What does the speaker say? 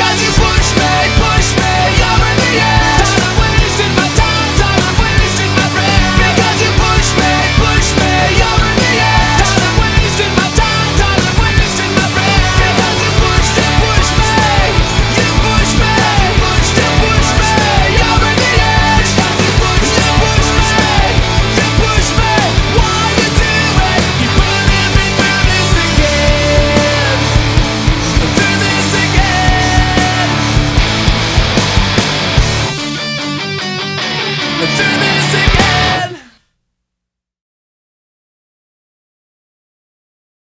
got you put